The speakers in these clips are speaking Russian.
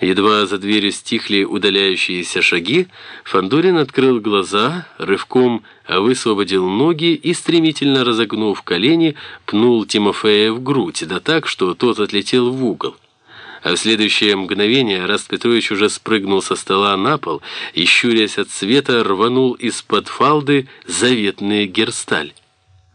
Едва за дверью стихли удаляющиеся шаги, Фандорин открыл глаза, рывком высвободил ноги и, стремительно разогнув колени, пнул Тимофея в грудь, да так, что тот отлетел в угол. А в следующее мгновение Раст Петрович уже спрыгнул со стола на пол и, щурясь от света, рванул из-под фалды заветный герсталь.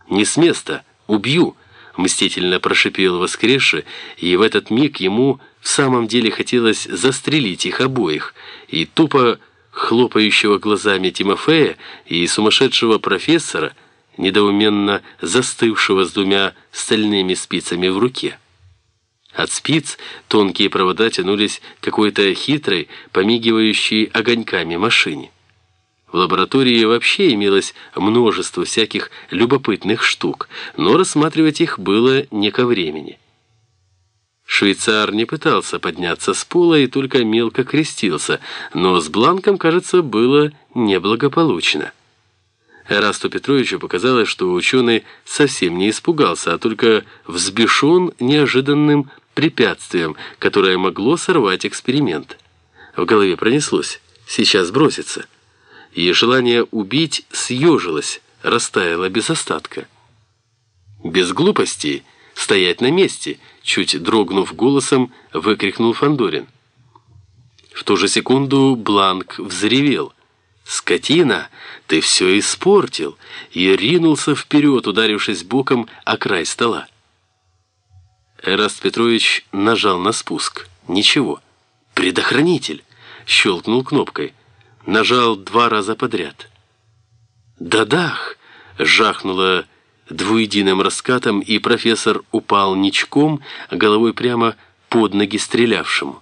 «Не с места! Убью!» — мстительно прошипел воскресший, и в этот миг ему в самом деле хотелось застрелить их обоих, и тупо хлопающего глазами Тимофея и сумасшедшего профессора, недоуменно застывшего с двумя стальными спицами в руке. От спиц тонкие провода тянулись какой-то хитрой, помигивающей огоньками машине. В лаборатории вообще имелось множество всяких любопытных штук, но рассматривать их было не ко времени. Швейцар не пытался подняться с пола и только мелко крестился, но с Бланком, кажется, было неблагополучно. Эрасту Петровичу показалось, что ученый совсем не испугался, а только взбешен неожиданным препятствием, которое могло сорвать эксперимент. В голове пронеслось «сейчас бросится», и желание убить съежилось, растаяло без остатка. Без глупостей стоять на месте – чуть дрогнув голосом, выкрикнул Фандорин. В ту же секунду Бланк взревел. «Скотина, ты все испортил!» и ринулся вперед, ударившись боком о край стола. Эраст Петрович нажал на спуск. Ничего. «Предохранитель!» щелкнул кнопкой. Нажал два раза подряд. «Да-дах!» жахнула двуединым раскатом, и профессор упал ничком, головой прямо под ноги стрелявшему.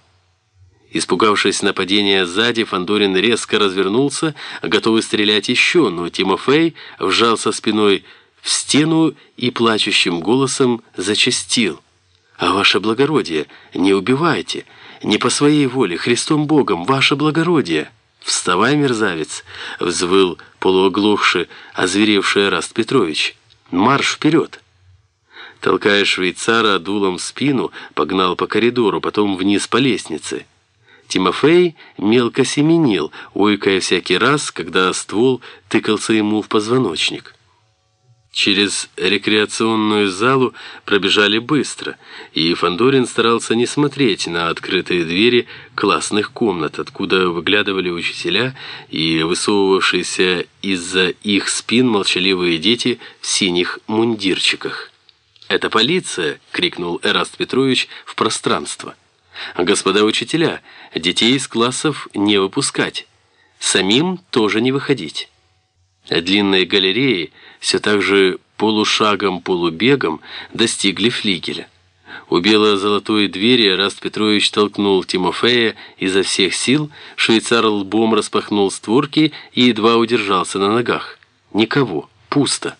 Испугавшись нападения сзади, Фандорин резко развернулся, готовый стрелять еще, но Тимофей вжался спиной в стену и плачущим голосом зачастил. «А ваше благородие, не убивайте, не по своей воле, Христом Богом, ваше благородие!» «Вставай, мерзавец!» — взвыл полуоглохший, озверевший Раст Петрович. Марш вперед!» Толкая швейцара дулом в спину, погнал по коридору, потом вниз по лестнице. Тимофей мелко семенил, ойкая всякий раз, когда ствол тыкался ему в позвоночник. Через рекреационную залу пробежали быстро, и Фандорин старался не смотреть на открытые двери классных комнат, откуда выглядывали учителя и высовывавшиеся из-за их спин молчаливые дети в синих мундирчиках. «Это полиция!» — крикнул Эраст Петрович в пространство. «Господа учителя, детей из классов не выпускать, самим тоже не выходить». Длинные галереи все так же полушагом-полубегом достигли флигеля. У бело-золотой двери Раст Петрович толкнул Тимофея изо всех сил, швейцар лбом распахнул створки и едва удержался на ногах. Никого, пусто.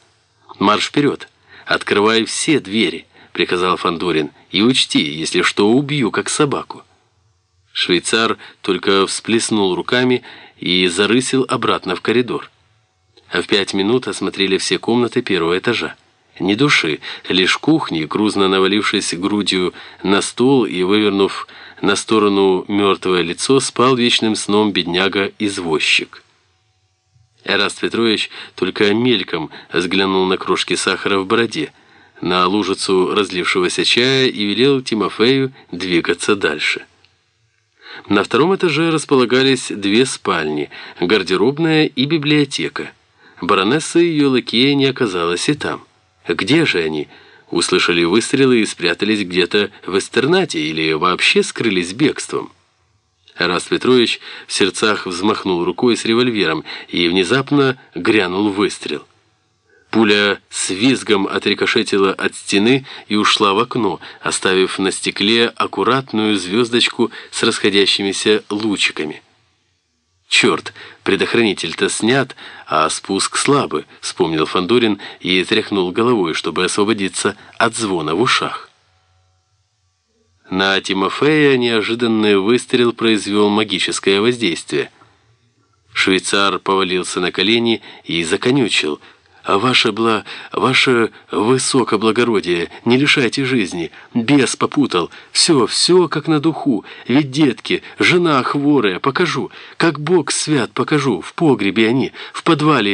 «Марш вперед! Открывай все двери!» — приказал Фандорин. «И учти, если что, убью, как собаку». Швейцар только всплеснул руками и зарысил обратно в коридор в пять минут осмотрели все комнаты первого этажа. Ни души, лишь кухни, грузно навалившись грудью на стол и вывернув на сторону мертвое лицо, спал вечным сном бедняга-извозчик. Эраст Петрович только мельком взглянул на крошки сахара в бороде, на лужицу разлившегося чая и велел Тимофею двигаться дальше. На втором этаже располагались две спальни, гардеробная и библиотека. Баронесса и ее лакея не оказалось и там. Где же они? Услышали выстрелы и спрятались где-то в Эстернате или вообще скрылись бегством? Раст Петрович в сердцах взмахнул рукой с револьвером и внезапно грянул выстрел. Пуля с визгом отрикошетила от стены и ушла в окно, оставив на стекле аккуратную звездочку с расходящимися лучиками. «Черт, предохранитель-то снят, а спуск слабый», — вспомнил Фандорин и тряхнул головой, чтобы освободиться от звона в ушах. На Тимофея неожиданный выстрел произвел магическое воздействие. Швейцар повалился на колени и законючил, ваше бла... ваше высокоблагородие, не лишайте жизни. Бес попутал. Все, все как на духу. Ведь детки, жена хворая, покажу. Как Бог свят, покажу. В погребе они, в подвале